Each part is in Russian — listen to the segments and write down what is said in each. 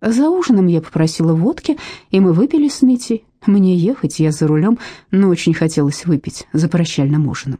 За ужином я попросила водки, и мы выпили с Митей. Мне ехать, я за рулем, но очень хотелось выпить за прощальным ужином.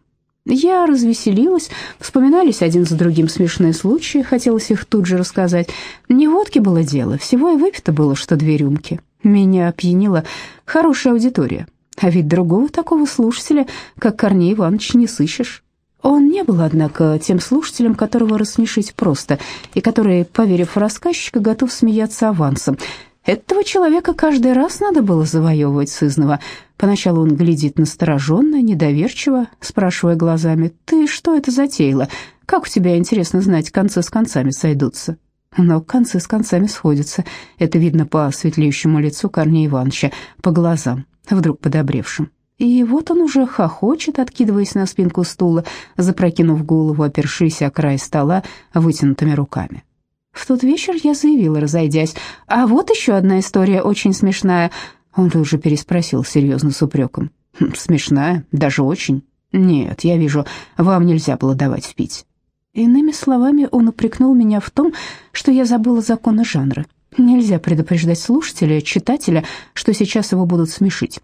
Я развеселилась, вспоминались один за другим смешные случаи, хотелось их тут же рассказать. Не водки было дело, всего и выпито было, что две рюмки. Меня опьянила хорошая аудитория. А ведь другого такого слушателя, как Корней Иванович, не сыщешь. Он не был, однако, тем слушателем, которого рассмешить просто, и который, поверив в рассказчика, готов смеяться авансом. Этого человека каждый раз надо было завоевывать сызново. Поначалу он глядит настороженно, недоверчиво, спрашивая глазами, «Ты что это затеяла? Как у тебя, интересно знать, концы с концами сойдутся?» Но концы с концами сходятся. Это видно по светлеющему лицу Корнея Ивановича, по глазам, вдруг подобревшим. И вот он уже хохочет, откидываясь на спинку стула, запрокинув голову, опершись о край стола вытянутыми руками. В тот вечер я заявила, разойдясь, «А вот еще одна история очень смешная». Он тут же переспросил серьезно с упреком. «Хм, «Смешная? Даже очень?» «Нет, я вижу, вам нельзя было давать впить». Иными словами, он упрекнул меня в том, что я забыла законы жанра. Нельзя предупреждать слушателя, читателя, что сейчас его будут смешить.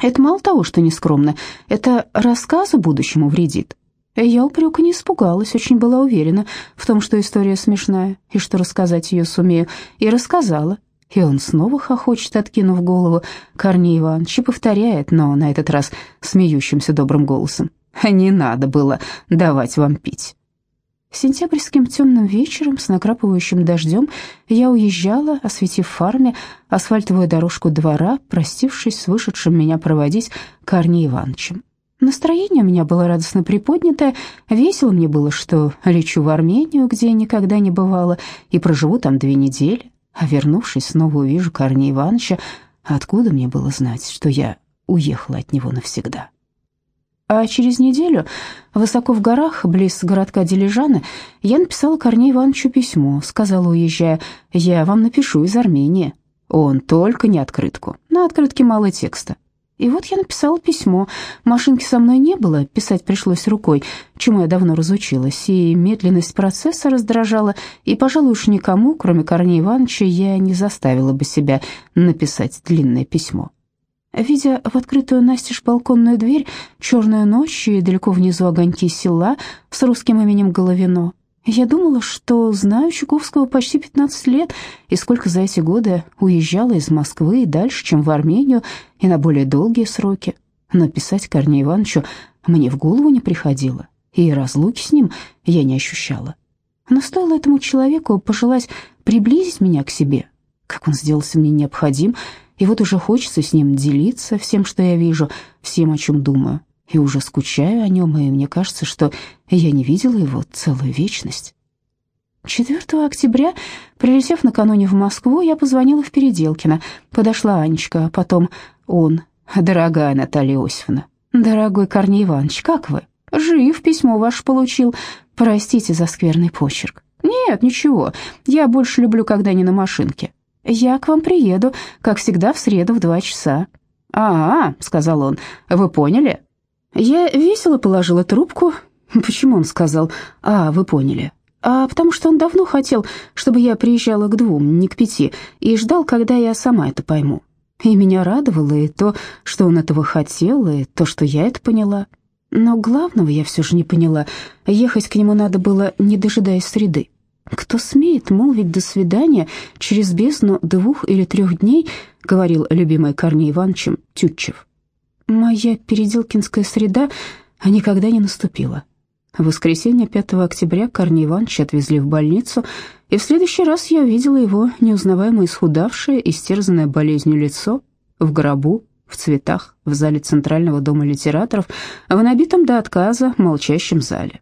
Это мало того, что нескромно, это рассказу будущему вредит. Я упрека не испугалась, очень была уверена в том, что история смешная, и что рассказать ее сумею, и рассказала. И он снова хохочет, откинув голову. Корней Иванович повторяет, но на этот раз смеющимся добрым голосом. «Не надо было давать вам пить». Сентябрьским темным вечером с накрапывающим дождем я уезжала, осветив фарме асфальтовую дорожку двора, простившись с вышедшим меня проводить Корней Ивановичем. Настроение у меня было радостно приподнятое, весело мне было, что лечу в Армению, где никогда не бывала, и проживу там две недели, а вернувшись, снова увижу Корнея Ивановича, откуда мне было знать, что я уехала от него навсегда. А через неделю, высоко в горах, близ городка Дилижана, я написала Корнею Ивановичу письмо, сказала, уезжая, «Я вам напишу из Армении». Он только не открытку, на открытке мало текста. И вот я написала письмо. Машинки со мной не было, писать пришлось рукой, чему я давно разучилась, и медленность процесса раздражала, и, пожалуй, уж никому, кроме Корнея Ивановича, я не заставила бы себя написать длинное письмо. Видя в открытую настежь балконную дверь, черную ночь и далеко внизу огоньки села с русским именем Головино, я думала, что знаю Чуковского почти 15 лет, и сколько за эти годы уезжала из Москвы и дальше, чем в Армению, и на более долгие сроки. Но писать Корнею Ивановичу мне в голову не приходило, и разлуки с ним я не ощущала. Но стоило этому человеку пожелать приблизить меня к себе, как он сделался мне необходим, и вот уже хочется с ним делиться всем, что я вижу, всем, о чем думаю, и уже скучаю о нем, и мне кажется, что я не видела его целую вечность. 4 октября, прилетев накануне в Москву, я позвонила в Переделкино. Подошла Анечка, а потом он. «Дорогая Наталья Иосифовна, дорогой Корней Иванович, как вы? Жив, письмо ваше получил. Простите за скверный почерк». «Нет, ничего, я больше люблю, когда не на машинке. «Я к вам приеду, как всегда, в среду в два часа». «А, -а — сказал он, — вы поняли?» Я весело положила трубку. Почему он сказал «А, вы поняли»? А потому что он давно хотел, чтобы я приезжала к двум, не к пяти, и ждал, когда я сама это пойму. И меня радовало и то, что он этого хотел, и то, что я это поняла. Но главного я все же не поняла. Ехать к нему надо было, не дожидаясь среды. «Кто смеет молвить «до свидания» через бездну двух или трех дней», — говорил любимый Корней Ивановичем Тютчев. «Моя переделкинская среда никогда не наступила». В воскресенье 5 октября Корней Иванович отвезли в больницу, и в следующий раз я увидела его неузнаваемо исхудавшее, истерзанное болезнью лицо в гробу, в цветах, в зале Центрального дома литераторов, в набитом до отказа молчащем зале.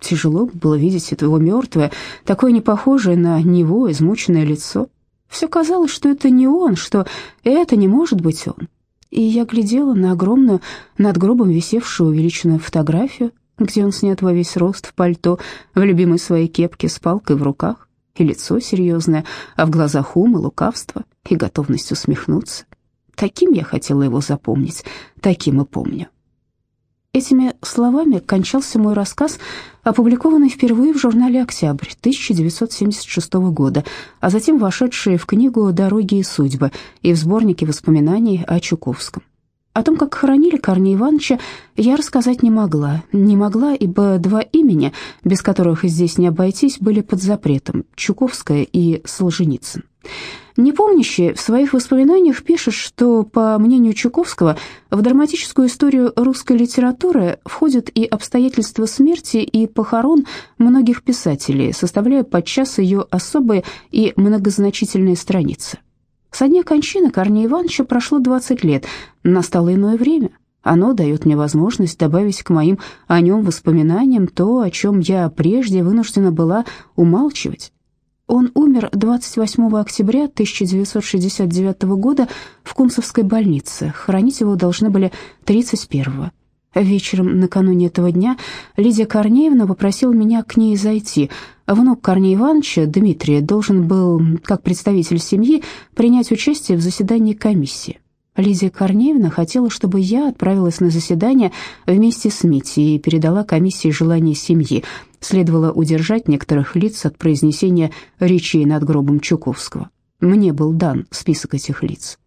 Тяжело было видеть это его мертвое, такое непохожее на него измученное лицо. Все казалось, что это не он, что это не может быть он. И я глядела на огромную над гробом висевшую увеличенную фотографию, где он снят во весь рост в пальто, в любимой своей кепке с палкой в руках, и лицо серьезное, а в глазах ум и лукавство, и готовность усмехнуться. Таким я хотела его запомнить, таким и помню. Этими словами кончался мой рассказ, опубликованный впервые в журнале «Октябрь» 1976 года, а затем вошедший в книгу «Дороги и судьбы» и в сборнике воспоминаний о Чуковском. О том, как хоронили Корнея Ивановича, я рассказать не могла. Не могла, ибо два имени, без которых здесь не обойтись, были под запретом – Чуковская и Солженицын. Непомнящий в своих воспоминаниях пишет, что, по мнению Чуковского, в драматическую историю русской литературы входят и обстоятельства смерти и похорон многих писателей, составляя подчас ее особые и многозначительные страницы. Со дня кончины Корнея Ивановича прошло 20 лет, настало иное время. Оно дает мне возможность добавить к моим о нем воспоминаниям то, о чем я прежде вынуждена была умалчивать. Он умер 28 октября 1969 года в Кунцевской больнице. Хоронить его должны были 31-го. Вечером накануне этого дня Лидия Корнеевна попросила меня к ней зайти. Внук Корнея Ивановича, Дмитрий, должен был, как представитель семьи, принять участие в заседании комиссии. Лидия Корнеевна хотела, чтобы я отправилась на заседание вместе с Митей и передала комиссии желание семьи. Следовало удержать некоторых лиц от произнесения речей над гробом Чуковского. Мне был дан список этих лиц.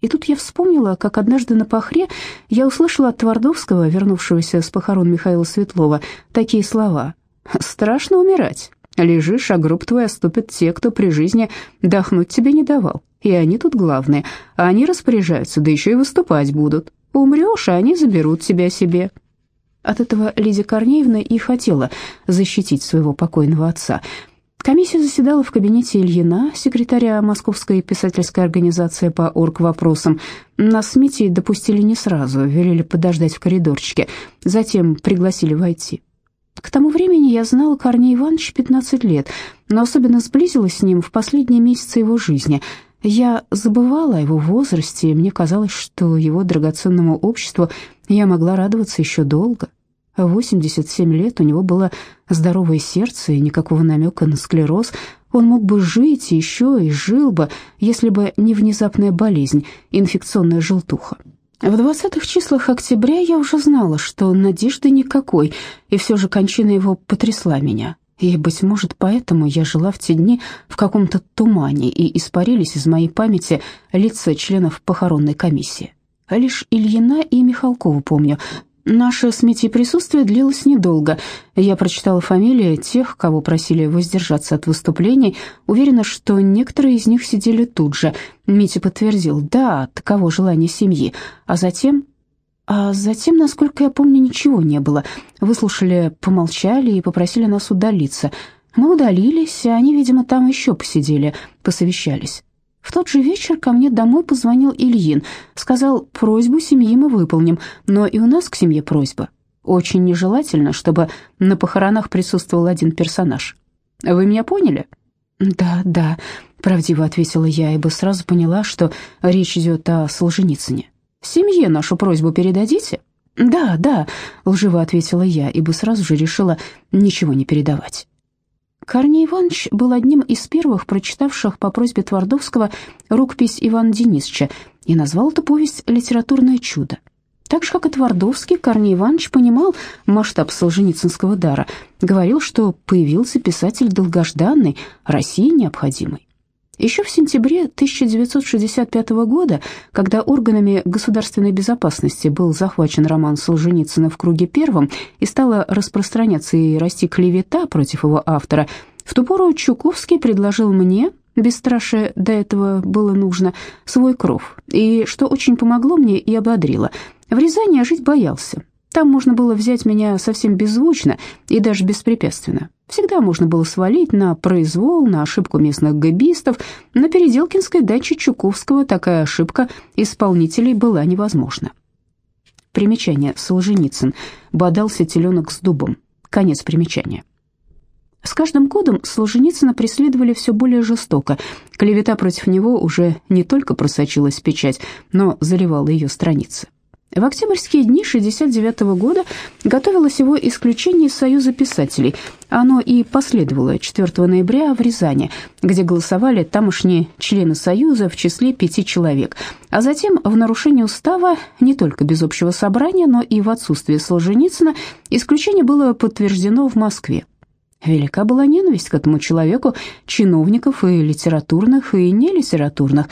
И тут я вспомнила, как однажды на похре я услышала от Твардовского, вернувшегося с похорон Михаила Светлова, такие слова «Страшно умирать. Лежишь, а гроб твой оступят те, кто при жизни дохнуть тебе не давал. И они тут главные. Они распоряжаются, да еще и выступать будут. Умрешь, а они заберут тебя себе». От этого Лидия Корнеевна и хотела защитить своего покойного отца – Комиссия заседала в кабинете Ильина, секретаря Московской писательской организации по орг-вопросам. Нас с Митей допустили не сразу, велели подождать в коридорчике, затем пригласили войти. К тому времени я знала Корнея Ивановича 15 лет, но особенно сблизилась с ним в последние месяцы его жизни. Я забывала о его возрасте, и мне казалось, что его драгоценному обществу я могла радоваться еще долго. 87 лет, у него было здоровое сердце и никакого намека на склероз. Он мог бы жить еще и жил бы, если бы не внезапная болезнь, инфекционная желтуха. В двадцатых числах октября я уже знала, что надежды никакой, и все же кончина его потрясла меня. И, быть может, поэтому я жила в те дни в каком-то тумане, и испарились из моей памяти лица членов похоронной комиссии. Лишь Ильина и Михалкова помню, Наше с Митей присутствие длилось недолго. Я прочитала фамилии тех, кого просили воздержаться от выступлений. Уверена, что некоторые из них сидели тут же. Митя подтвердил, да, таково желание семьи. А затем... А затем, насколько я помню, ничего не было. Выслушали, помолчали и попросили нас удалиться. Мы удалились, а они, видимо, там еще посидели, посовещались. В тот же вечер ко мне домой позвонил Ильин, сказал, просьбу семьи мы выполним, но и у нас к семье просьба. Очень нежелательно, чтобы на похоронах присутствовал один персонаж. Вы меня поняли? Да, да, правдиво ответила я, ибо сразу поняла, что речь идет о Солженицыне. Семье нашу просьбу передадите? Да, да, лживо ответила я, ибо сразу же решила ничего не передавать. Корней Иванович был одним из первых прочитавших по просьбе Твардовского рукопись Ивана Денисовича и назвал эту повесть «Литературное чудо». Так же, как и Твардовский, Корней Иванович понимал масштаб Солженицынского дара, говорил, что появился писатель долгожданный, России необходимый. Еще в сентябре 1965 года, когда органами государственной безопасности был захвачен роман Солженицына в круге первом и стала распространяться и расти клевета против его автора, в ту пору Чуковский предложил мне, бесстрашие до этого было нужно, свой кров, и что очень помогло мне и ободрило. В Рязани жить боялся, там можно было взять меня совсем беззвучно и даже беспрепятственно. Всегда можно было свалить на произвол, на ошибку местных габистов. На Переделкинской даче Чуковского такая ошибка исполнителей была невозможна. Примечание. Солженицын. Бодался теленок с дубом. Конец примечания. С каждым годом Солженицына преследовали все более жестоко. Клевета против него уже не только просочилась в печать, но заливала ее страницы. В октябрьские дни 1969 года готовилось его исключение из Союза писателей. Оно и последовало 4 ноября в Рязани, где голосовали тамошние члены Союза в числе пяти человек. А затем, в нарушение устава, не только без общего собрания, но и в отсутствие Солженицына, исключение было подтверждено в Москве. Велика была ненависть к этому человеку чиновников и литературных, и нелитературных.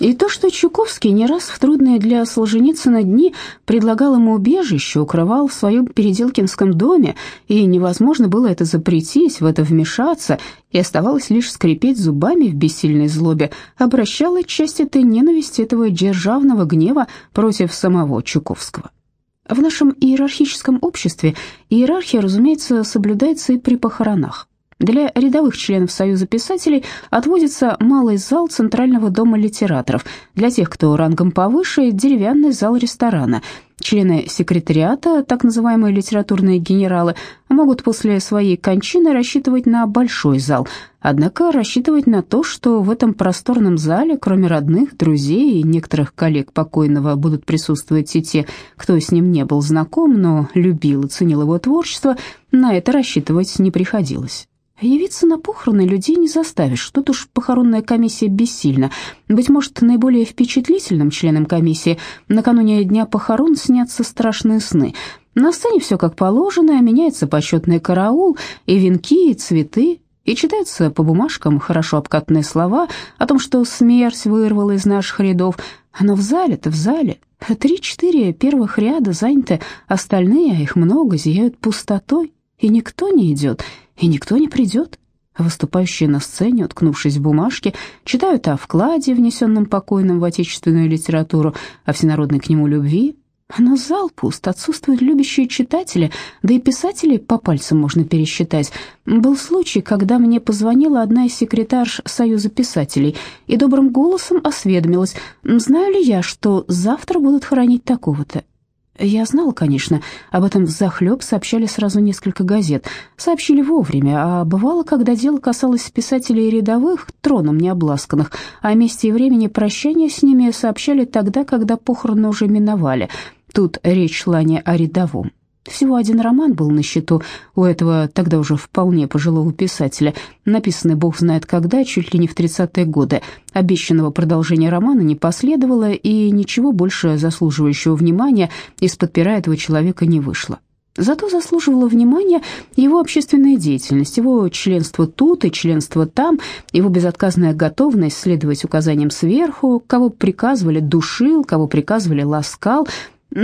И то, что Чуковский не раз в трудные для Солженицына дни предлагал ему убежище, укрывал в своем Переделкинском доме, и невозможно было это запретить, в это вмешаться, и оставалось лишь скрипеть зубами в бессильной злобе, обращала часть этой ненависти, этого державного гнева против самого Чуковского. В нашем иерархическом обществе иерархия, разумеется, соблюдается и при похоронах. Для рядовых членов Союза писателей отводится малый зал Центрального дома литераторов, для тех, кто рангом повыше – деревянный зал ресторана. Члены секретариата, так называемые литературные генералы, могут после своей кончины рассчитывать на большой зал, однако рассчитывать на то, что в этом просторном зале, кроме родных, друзей и некоторых коллег покойного, будут присутствовать и те, кто с ним не был знаком, но любил и ценил его творчество, на это рассчитывать не приходилось. Явиться на похороны людей не заставишь, тут уж похоронная комиссия бессильна. Быть может, наиболее впечатлительным членам комиссии накануне дня похорон снятся страшные сны. На сцене все как положено, меняется почетный караул, и венки, и цветы, и читаются по бумажкам хорошо обкатанные слова о том, что смерть вырвала из наших рядов, но в зале-то, в зале, три-четыре первых ряда заняты, остальные, а их много, зияют пустотой, и никто не идет, и никто не придет. Выступающие на сцене, уткнувшись в бумажки, читают о вкладе, внесенном покойным в отечественную литературу, о всенародной к нему любви. Но зал пуст, отсутствуют любящие читатели, да и писателей по пальцам можно пересчитать. Был случай, когда мне позвонила одна из секретарш Союза писателей и добрым голосом осведомилась, знаю ли я, что завтра будут хоронить такого-то. Я знала, конечно, об этом взахлеб сообщали сразу несколько газет. Сообщили вовремя, а бывало, когда дело касалось писателей рядовых, троном не обласканных, о месте и времени прощания с ними сообщали тогда, когда похороны уже миновали. Тут речь шла не о рядовом. Всего один роман был на счету у этого тогда уже вполне пожилого писателя, написанный бог знает когда, чуть ли не в 30-е годы. Обещанного продолжения романа не последовало, и ничего больше заслуживающего внимания из-под пера этого человека не вышло. Зато заслуживала внимания его общественная деятельность, его членство тут и членство там, его безотказная готовность следовать указаниям сверху, кого приказывали душил, кого приказывали ласкал,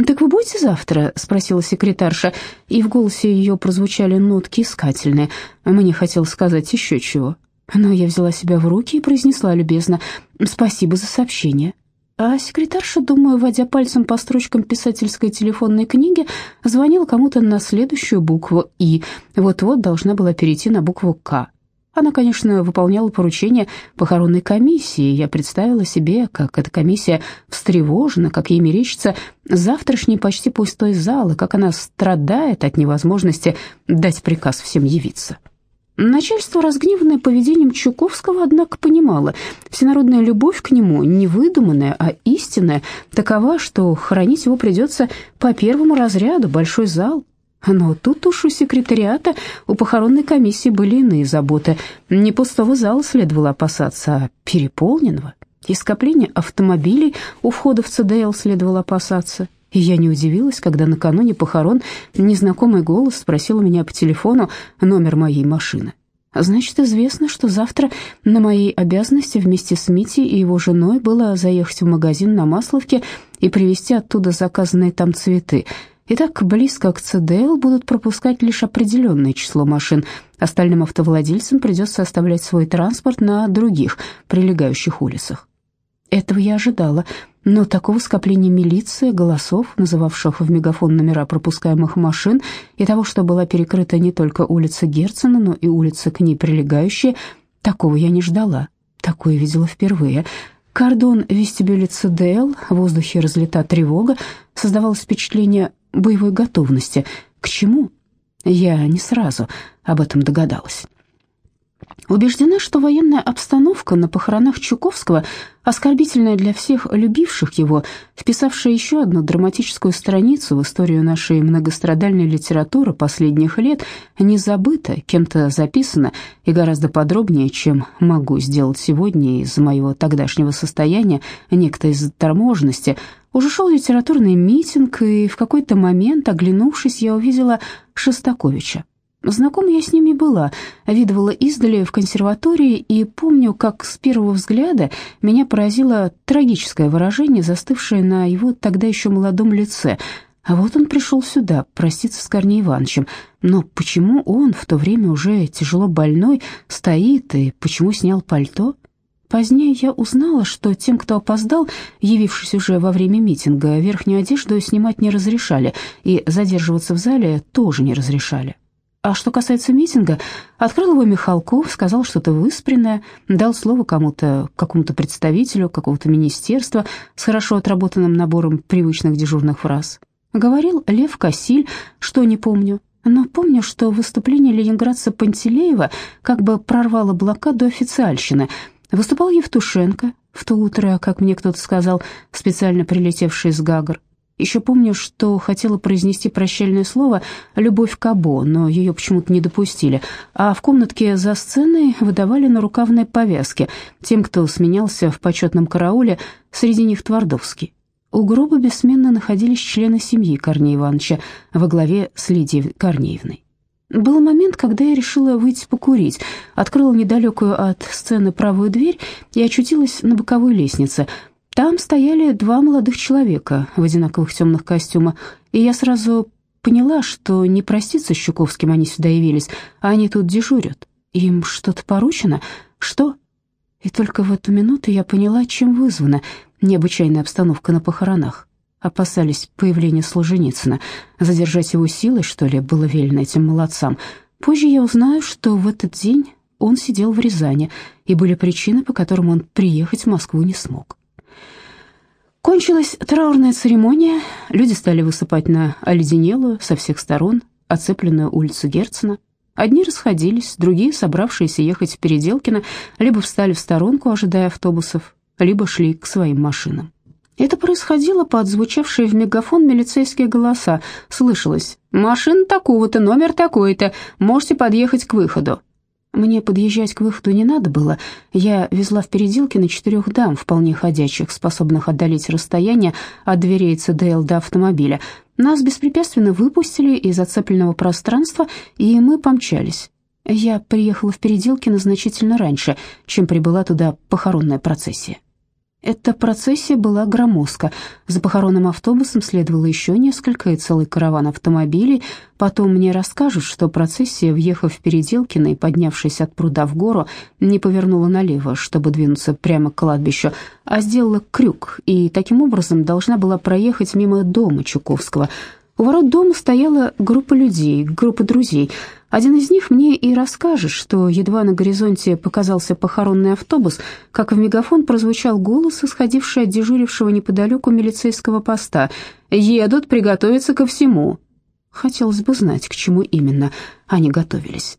«Так вы будете завтра?» — спросила секретарша, и в голосе ее прозвучали нотки искательные. Мне хотелось сказать еще чего. Но я взяла себя в руки и произнесла любезно «Спасибо за сообщение». А секретарша, думаю, водя пальцем по строчкам писательской телефонной книги, звонила кому-то на следующую букву «И». Вот-вот должна была перейти на букву «К». Она, конечно, выполняла поручения похоронной комиссии. Я представила себе, как эта комиссия встревожена, как ей мерещится завтрашний почти пустой зал, и как она страдает от невозможности дать приказ всем явиться. Начальство, разгневанное поведением Чуковского, однако, понимало, всенародная любовь к нему, не выдуманная, а истинная, такова, что хранить его придется по первому разряду, большой зал, но тут уж у секретариата, у похоронной комиссии были иные заботы. Не пустого зала следовало опасаться, а переполненного. И скопления автомобилей у входа в ЦДЛ следовало опасаться. И я не удивилась, когда накануне похорон незнакомый голос спросил у меня по телефону номер моей машины. Значит, известно, что завтра на моей обязанности вместе с Митей и его женой было заехать в магазин на Масловке и привезти оттуда заказанные там цветы — и так близко к ЦДЛ будут пропускать лишь определенное число машин. Остальным автовладельцам придется оставлять свой транспорт на других прилегающих улицах. Этого я ожидала, но такого скопления милиции, голосов, называвших в мегафон номера пропускаемых машин, и того, что была перекрыта не только улица Герцена, но и улицы к ней прилегающие, такого я не ждала. Такое видела впервые. Кордон вестибюля ЦДЛ, в воздухе разлита тревога, создавалось впечатление боевой готовности. К чему? Я не сразу об этом догадалась. Убеждена, что военная обстановка на похоронах Чуковского, оскорбительная для всех любивших его, вписавшая еще одну драматическую страницу в историю нашей многострадальной литературы последних лет, не забыта, кем-то записана и гораздо подробнее, чем могу сделать сегодня из моего тогдашнего состояния, некто из торможенности, уже шел литературный митинг, и в какой-то момент, оглянувшись, я увидела Шостаковича. Знакома я с ними была, видывала издали в консерватории и помню, как с первого взгляда меня поразило трагическое выражение, застывшее на его тогда еще молодом лице. А вот он пришел сюда проститься с Корней Ивановичем, но почему он, в то время уже тяжело больной, стоит и почему снял пальто? Позднее я узнала, что тем, кто опоздал, явившись уже во время митинга, верхнюю одежду снимать не разрешали и задерживаться в зале тоже не разрешали. А что касается митинга, открыл его Михалков, сказал что-то выспренное, дал слово кому-то, какому-то представителю какого-то министерства с хорошо отработанным набором привычных дежурных фраз. Говорил Лев Косиль, что не помню, но помню, что выступление ленинградца Пантелеева как бы прорвало блокаду официальщины. Выступал Евтушенко, в то утро, как мне кто-то сказал, специально прилетевший из Гагар. Еще помню, что хотела произнести прощальное слово «Любовь Кабо», но ее почему-то не допустили, а в комнатке за сценой выдавали на рукавные повязки тем, кто сменялся в почетном карауле, среди них Твардовский. У гроба бессменно находились члены семьи Корнея Ивановича во главе с Лидией Корнеевной. Был момент, когда я решила выйти покурить, открыла недалекую от сцены правую дверь и очутилась на боковой лестнице – там стояли два молодых человека в одинаковых темных костюмах, и я сразу поняла, что не проститься с Щуковским они сюда явились, а они тут дежурят. Им что-то поручено? Что? И только в эту минуту я поняла, чем вызвана необычайная обстановка на похоронах. Опасались появления Солженицына. Задержать его силой, что ли, было велено этим молодцам. Позже я узнаю, что в этот день он сидел в Рязани, и были причины, по которым он приехать в Москву не смог. Кончилась траурная церемония, люди стали высыпать на оледенелую со всех сторон оцепленную улицу Герцена. Одни расходились, другие, собравшиеся ехать в Переделкино, либо встали в сторонку, ожидая автобусов, либо шли к своим машинам. Это происходило под звучавшие в мегафон милицейские голоса. Слышалось «Машина такого-то, номер такой-то, можете подъехать к выходу». Мне подъезжать к выходу не надо было. Я везла в переделке на четырех дам, вполне ходячих, способных отдалить расстояние от дверей ЦДЛ до автомобиля. Нас беспрепятственно выпустили из зацепленного пространства, и мы помчались. Я приехала в Переделкино значительно раньше, чем прибыла туда похоронная процессия. Эта процессия была громоздка. За похоронным автобусом следовало еще несколько и целый караван автомобилей. Потом мне расскажут, что процессия, въехав в Переделкино и поднявшись от пруда в гору, не повернула налево, чтобы двинуться прямо к кладбищу, а сделала крюк и таким образом должна была проехать мимо дома Чуковского. У ворот дома стояла группа людей, группа друзей — один из них мне и расскажет, что едва на горизонте показался похоронный автобус, как в мегафон прозвучал голос, исходивший от дежурившего неподалеку милицейского поста. «Едут приготовиться ко всему». Хотелось бы знать, к чему именно они готовились.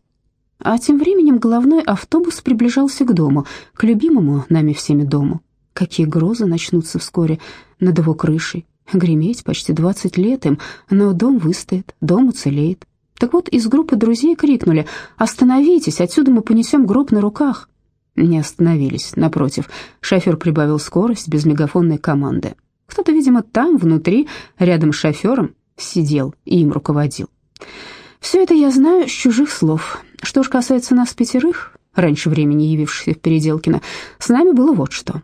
А тем временем головной автобус приближался к дому, к любимому нами всеми дому. Какие грозы начнутся вскоре над его крышей. Греметь почти двадцать лет им, но дом выстоит, дом уцелеет. Так вот, из группы друзей крикнули «Остановитесь, отсюда мы понесем гроб на руках». Не остановились, напротив. Шофер прибавил скорость без мегафонной команды. Кто-то, видимо, там, внутри, рядом с шофером, сидел и им руководил. Все это я знаю с чужих слов. Что ж касается нас пятерых, раньше времени явившихся в Переделкино, с нами было вот что.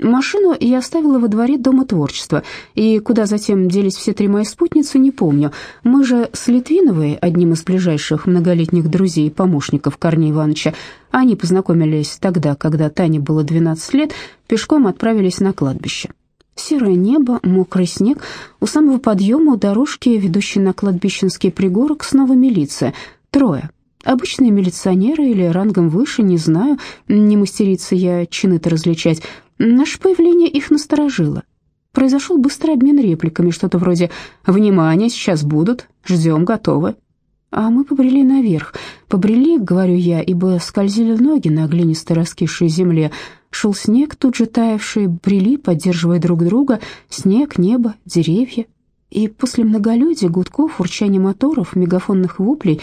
Машину я оставила во дворе Дома творчества, и куда затем делись все три мои спутницы, не помню. Мы же с Литвиновой, одним из ближайших многолетних друзей и помощников Корнея Ивановича, они познакомились тогда, когда Тане было 12 лет, пешком отправились на кладбище. Серое небо, мокрый снег, у самого подъема у дорожки, ведущей на кладбищенский пригорок, снова милиция, трое. Обычные милиционеры или рангом выше, не знаю, не мастерица я чины-то различать, Наше появление их насторожило. Произошел быстрый обмен репликами, что-то вроде «Внимание, сейчас будут, ждем, готовы». А мы побрели наверх. Побрели, говорю я, ибо скользили ноги на глинистой раскисшей земле. Шел снег, тут же таявший, брели, поддерживая друг друга. Снег, небо, деревья. И после многолюдия, гудков, урчания моторов, мегафонных воплей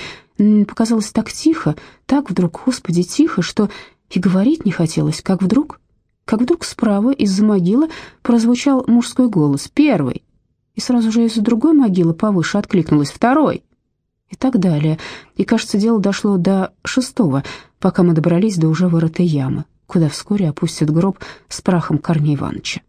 показалось так тихо, так вдруг, господи, тихо, что и говорить не хотелось, как вдруг... Как вдруг справа из-за могилы прозвучал мужской голос «Первый!» И сразу же из-за другой могилы повыше откликнулась «Второй!» и так далее. И, кажется, дело дошло до шестого, пока мы добрались до уже вырытой ямы, куда вскоре опустят гроб с прахом Корнея Ивановича.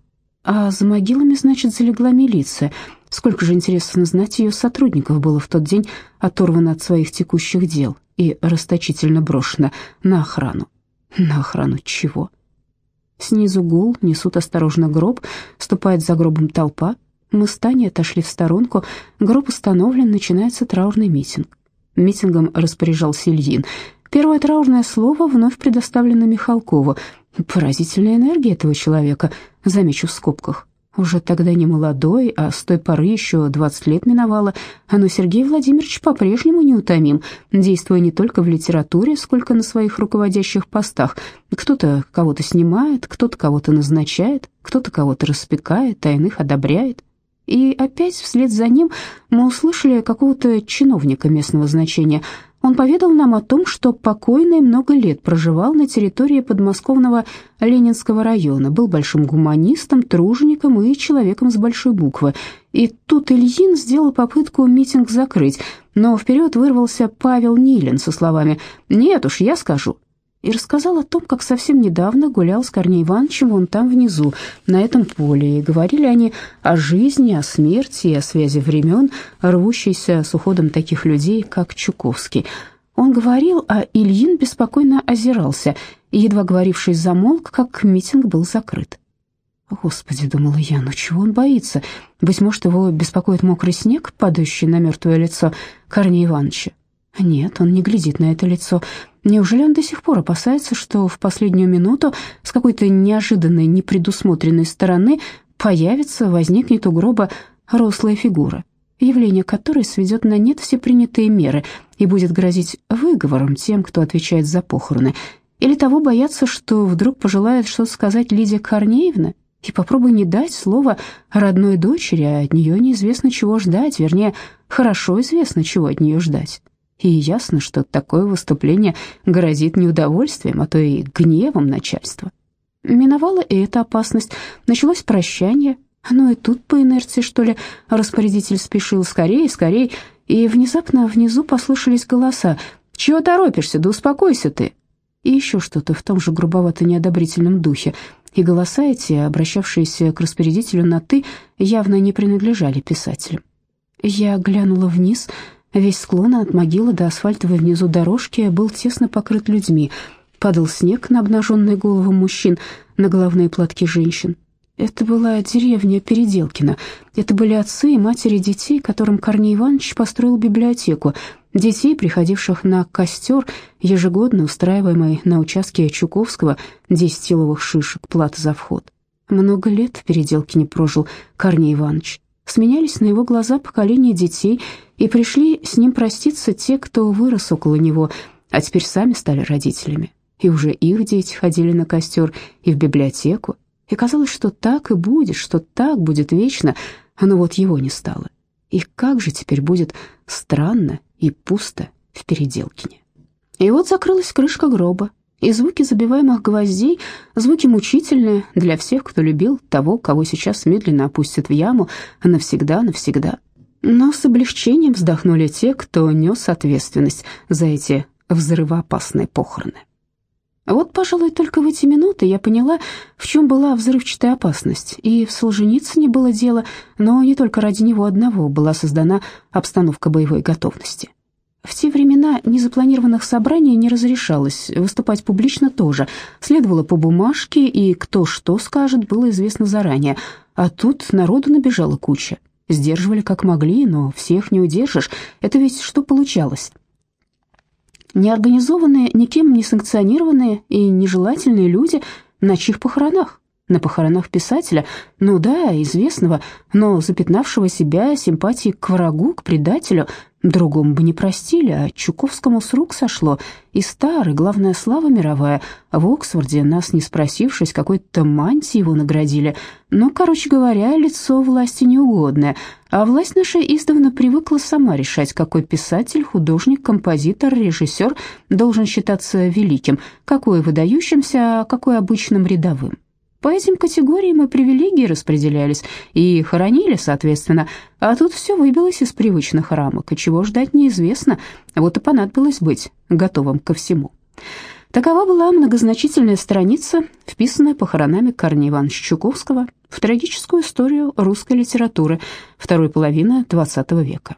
А за могилами, значит, залегла милиция. Сколько же, интересно знать, ее сотрудников было в тот день оторвано от своих текущих дел и расточительно брошено на охрану. На охрану чего? Снизу гул, несут осторожно гроб, ступает за гробом толпа — мы с Таней отошли в сторонку. Гроб установлен, начинается траурный митинг. Митингом распоряжался Ильин. Первое траурное слово вновь предоставлено Михалкову. Поразительная энергия этого человека, замечу в скобках. Уже тогда не молодой, а с той поры еще 20 лет миновало, но Сергей Владимирович по-прежнему неутомим, действуя не только в литературе, сколько на своих руководящих постах. Кто-то кого-то снимает, кто-то кого-то назначает, кто-то кого-то распекает, иных одобряет. И опять вслед за ним мы услышали какого-то чиновника местного значения. Он поведал нам о том, что покойный много лет проживал на территории подмосковного Ленинского района, был большим гуманистом, тружеником и человеком с большой буквы. И тут Ильин сделал попытку митинг закрыть, но вперед вырвался Павел Нилин со словами «Нет уж, я скажу» и рассказал о том, как совсем недавно гулял с Корней Ивановичем вон там внизу, на этом поле, и говорили они о жизни, о смерти и о связи времен, рвущейся с уходом таких людей, как Чуковский. Он говорил, а Ильин беспокойно озирался, и, едва говоривший замолк, как митинг был закрыт. «Господи», — думала я, — «ну чего он боится? Быть может, его беспокоит мокрый снег, падающий на мертвое лицо Корнея Ивановича? Нет, он не глядит на это лицо. Неужели он до сих пор опасается, что в последнюю минуту с какой-то неожиданной, непредусмотренной стороны появится, возникнет у гроба рослая фигура, явление которой сведет на нет все принятые меры и будет грозить выговором тем, кто отвечает за похороны? Или того бояться, что вдруг пожелает что-то сказать Лидия Корнеевна? И попробуй не дать слова родной дочери, а от нее неизвестно чего ждать, вернее, хорошо известно, чего от нее ждать и ясно, что такое выступление грозит неудовольствием, а то и гневом начальства. Миновала и эта опасность, началось прощание, ну и тут по инерции, что ли, распорядитель спешил скорее, скорее, и внезапно внизу послышались голоса «Чего торопишься? Да успокойся ты!» И еще что-то в том же грубовато-неодобрительном духе, и голоса эти, обращавшиеся к распорядителю на «ты», явно не принадлежали писателям. Я глянула вниз — Весь склон от могилы до асфальтовой внизу дорожки был тесно покрыт людьми. Падал снег на обнаженные головы мужчин, на головные платки женщин. Это была деревня Переделкина. Это были отцы и матери детей, которым Корней Иванович построил библиотеку. Детей, приходивших на костер, ежегодно устраиваемый на участке Чуковского, 10 силовых шишек, плата за вход. Много лет в Переделкине прожил Корней Иванович. Сменялись на его глаза поколения детей – и пришли с ним проститься те, кто вырос около него, а теперь сами стали родителями. И уже их дети ходили на костер и в библиотеку, и казалось, что так и будет, что так будет вечно, но вот его не стало. И как же теперь будет странно и пусто в Переделкине. И вот закрылась крышка гроба, и звуки забиваемых гвоздей, звуки мучительные для всех, кто любил того, кого сейчас медленно опустят в яму навсегда-навсегда. Но с облегчением вздохнули те, кто нес ответственность за эти взрывоопасные похороны. Вот, пожалуй, только в эти минуты я поняла, в чем была взрывчатая опасность. И в Солженицыне было дело, но не только ради него одного была создана обстановка боевой готовности. В те времена незапланированных собраний не разрешалось, выступать публично тоже. Следовало по бумажке, и кто что скажет, было известно заранее. А тут народу набежала куча. Сдерживали как могли, но всех не удержишь. Это ведь что получалось? Неорганизованные, никем не санкционированные и нежелательные люди на чьих похоронах? На похоронах писателя, ну да, известного, но запятнавшего себя симпатией к врагу, к предателю, Другому бы не простили, а Чуковскому с рук сошло. И старый, главная слава мировая. В Оксфорде, нас не спросившись, какой-то мантии его наградили. Ну, короче говоря, лицо власти неугодное. А власть наша издавна привыкла сама решать, какой писатель, художник, композитор, режиссер должен считаться великим, какой выдающимся, а какой обычным рядовым. По этим категориям и привилегии распределялись и хоронили, соответственно, а тут все выбилось из привычных рамок, и чего ждать неизвестно, вот и понадобилось быть готовым ко всему. Такова была многозначительная страница, вписанная похоронами Корнея Ивановича Чуковского в трагическую историю русской литературы второй половины XX века.